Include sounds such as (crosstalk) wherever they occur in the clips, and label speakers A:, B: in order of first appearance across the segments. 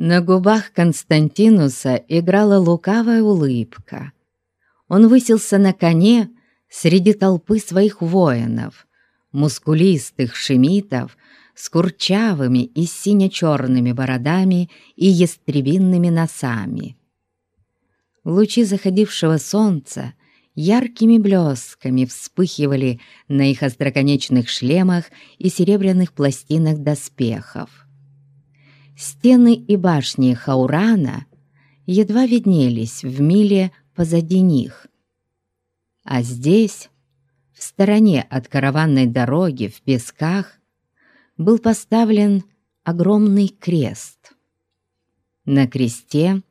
A: На губах Константинуса играла лукавая улыбка. Он высился на коне среди толпы своих воинов, мускулистых шемитов с курчавыми и сине-черными бородами и ястребинными носами. Лучи заходившего солнца яркими блесками вспыхивали на их остроконечных шлемах и серебряных пластинах доспехов. Стены и башни Хаурана едва виднелись в миле позади них. А здесь, в стороне от караванной дороги в песках, был поставлен огромный крест. На кресте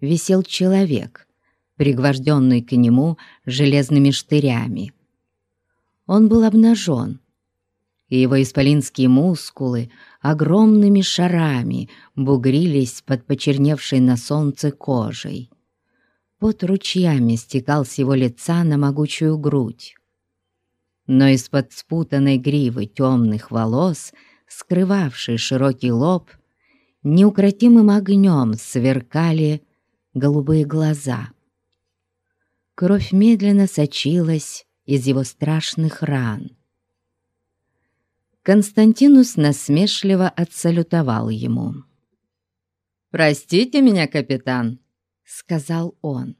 A: висел человек, пригвожденный к нему железными штырями. Он был обнажен, и его исполинские мускулы огромными шарами бугрились под почерневшей на солнце кожей. Под ручьями стекал с его лица на могучую грудь. Но из-под спутанной гривы темных волос, скрывавшей широкий лоб, неукротимым огнем сверкали голубые глаза. Кровь медленно сочилась из его страшных ран — Константинус насмешливо отсалютовал ему. «Простите меня, капитан», — сказал он.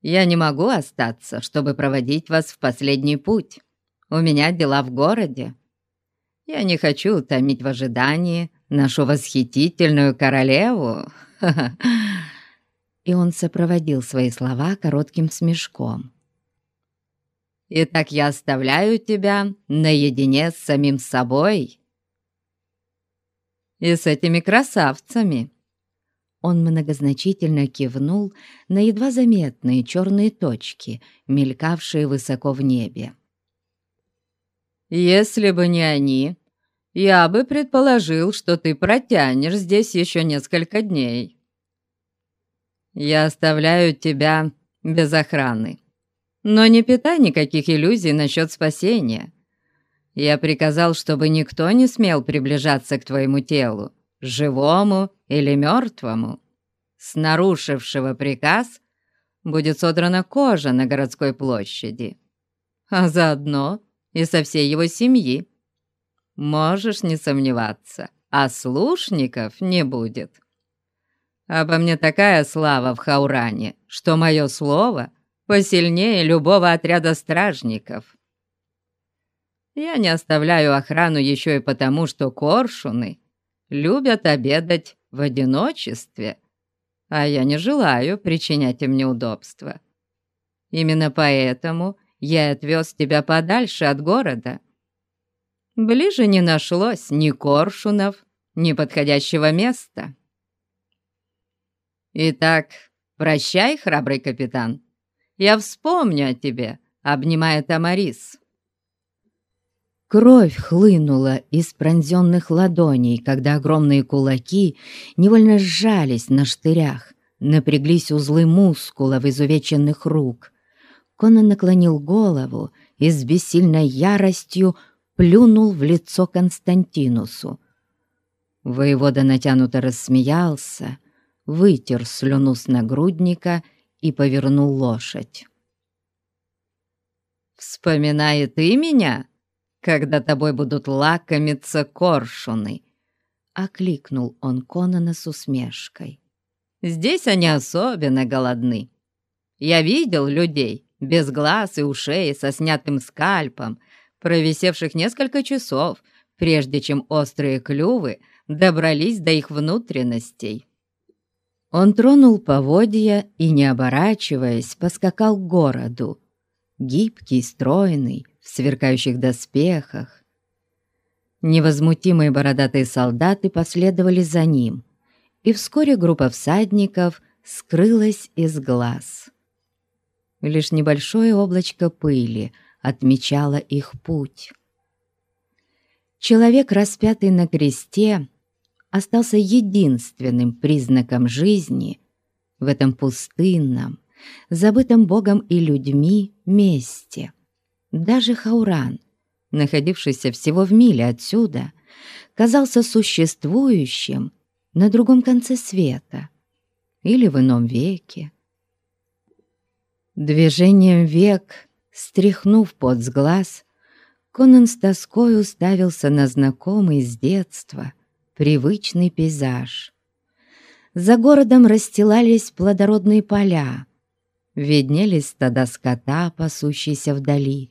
A: «Я не могу остаться, чтобы проводить вас в последний путь. У меня дела в городе. Я не хочу утомить в ожидании нашу восхитительную королеву». (laughs) И он сопроводил свои слова коротким смешком. Итак, я оставляю тебя наедине с самим собой и с этими красавцами». Он многозначительно кивнул на едва заметные черные точки, мелькавшие высоко в небе. «Если бы не они, я бы предположил, что ты протянешь здесь еще несколько дней. Я оставляю тебя без охраны. Но не питай никаких иллюзий насчет спасения. Я приказал, чтобы никто не смел приближаться к твоему телу, живому или мертвому. С нарушившего приказ будет содрана кожа на городской площади, а заодно и со всей его семьи. Можешь не сомневаться, а слушников не будет. Обо мне такая слава в Хауране, что мое слово — посильнее любого отряда стражников. Я не оставляю охрану еще и потому, что коршуны любят обедать в одиночестве, а я не желаю причинять им неудобства. Именно поэтому я отвез тебя подальше от города. Ближе не нашлось ни коршунов, ни подходящего места. Итак, прощай, храбрый капитан. Я вспомню о тебе», — обнимая Тамарис. Кровь хлынула из пронзенных ладоней, когда огромные кулаки невольно сжались на штырях, напряглись узлы мускулов изувеченных рук. Конан наклонил голову и с бессильной яростью плюнул в лицо Константинусу. Воевода натянуто рассмеялся, вытер слюну с нагрудника и повернул лошадь. «Вспоминай ты меня, когда тобой будут лакомиться коршуны!» — окликнул он Конана с усмешкой. «Здесь они особенно голодны. Я видел людей без глаз и ушей со снятым скальпом, провисевших несколько часов, прежде чем острые клювы добрались до их внутренностей. Он тронул поводья и, не оборачиваясь, поскакал к городу. Гибкий, стройный, в сверкающих доспехах. Невозмутимые бородатые солдаты последовали за ним, и вскоре группа всадников скрылась из глаз. Лишь небольшое облачко пыли отмечало их путь. Человек, распятый на кресте, остался единственным признаком жизни в этом пустынном, забытом Богом и людьми месте. Даже Хауран, находившийся всего в миле отсюда, казался существующим на другом конце света или в ином веке. Движением век, стряхнув пот с глаз, Конан с тоской уставился на знакомый с детства привычный пейзаж. За городом расстилались плодородные поля, виднелись стада скота, пасущиеся вдали,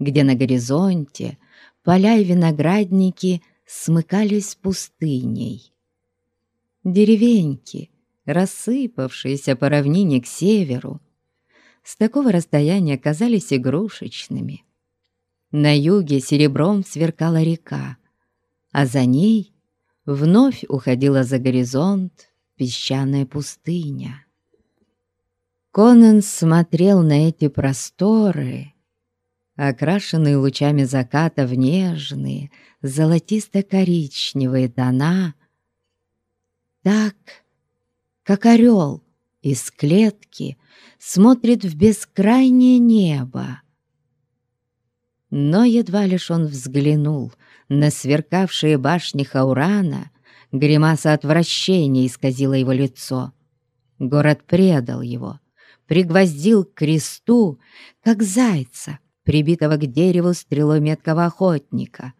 A: где на горизонте поля и виноградники смыкались с пустыней. Деревеньки, рассыпавшиеся по равнине к северу, с такого расстояния казались игрушечными. На юге серебром сверкала река, а за ней вновь уходила за горизонт песчаная пустыня. Конан смотрел на эти просторы, окрашенные лучами заката в нежные, золотисто-коричневые тона, так, как орел из клетки смотрит в бескрайнее небо. Но едва лишь он взглянул на сверкавшие башни Хаурана, гримаса отвращения исказила его лицо. Город предал его, пригвоздил к кресту, как зайца, прибитого к дереву стрелой меткого охотника.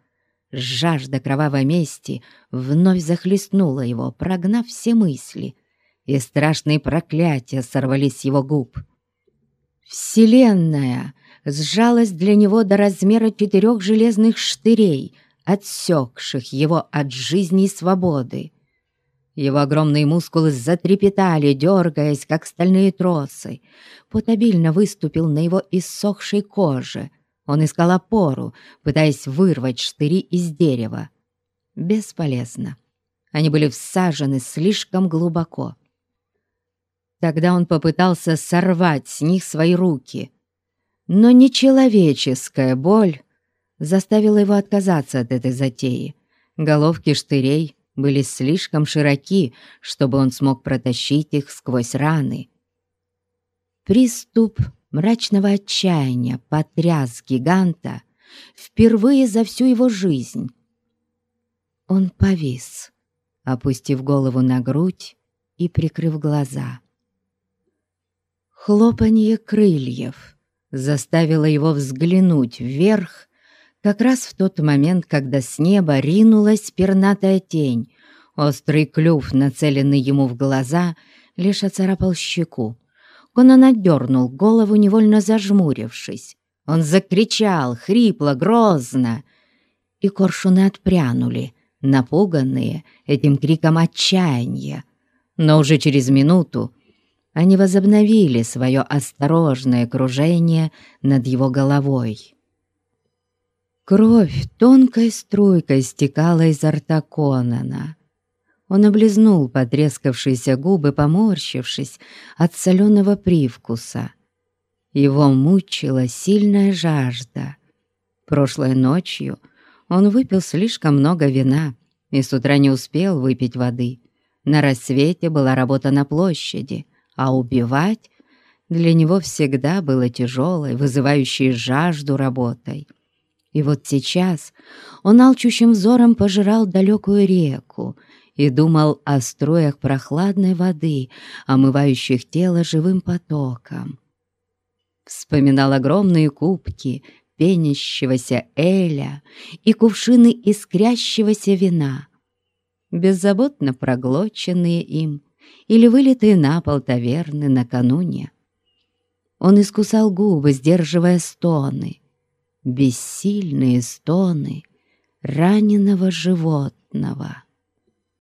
A: Жажда кровавой мести вновь захлестнула его, прогнав все мысли, и страшные проклятия сорвались с его губ. Вселенная сжалась для него до размера четырех железных штырей, отсекших его от жизни и свободы. Его огромные мускулы затрепетали, дергаясь, как стальные тросы. Пот обильно выступил на его иссохшей коже. Он искал опору, пытаясь вырвать штыри из дерева. Бесполезно. Они были всажены слишком глубоко. Тогда он попытался сорвать с них свои руки. Но нечеловеческая боль заставила его отказаться от этой затеи. Головки штырей были слишком широки, чтобы он смог протащить их сквозь раны. Приступ мрачного отчаяния потряс гиганта впервые за всю его жизнь. Он повис, опустив голову на грудь и прикрыв глаза. Хлопанье крыльев заставило его взглянуть вверх как раз в тот момент, когда с неба ринулась пернатая тень. Острый клюв, нацеленный ему в глаза, лишь оцарапал щеку. Конан отдернул голову, невольно зажмурившись. Он закричал, хрипло, грозно. И коршуны отпрянули, напуганные этим криком отчаяния. Но уже через минуту они возобновили свое осторожное кружение над его головой. Кровь тонкой струйкой стекала изо рта Конана. Он облизнул потрескавшиеся губы, поморщившись от соленого привкуса. Его мучила сильная жажда. Прошлой ночью он выпил слишком много вина и с утра не успел выпить воды. На рассвете была работа на площади — а убивать для него всегда было тяжелой, вызывающей жажду работой. И вот сейчас он алчущим взором пожирал далекую реку и думал о строях прохладной воды, омывающих тело живым потоком. Вспоминал огромные кубки пенящегося эля и кувшины искрящегося вина, беззаботно проглоченные им, или вылитые на пол таверны накануне. Он искусал губы, сдерживая стоны, бессильные стоны раненого животного.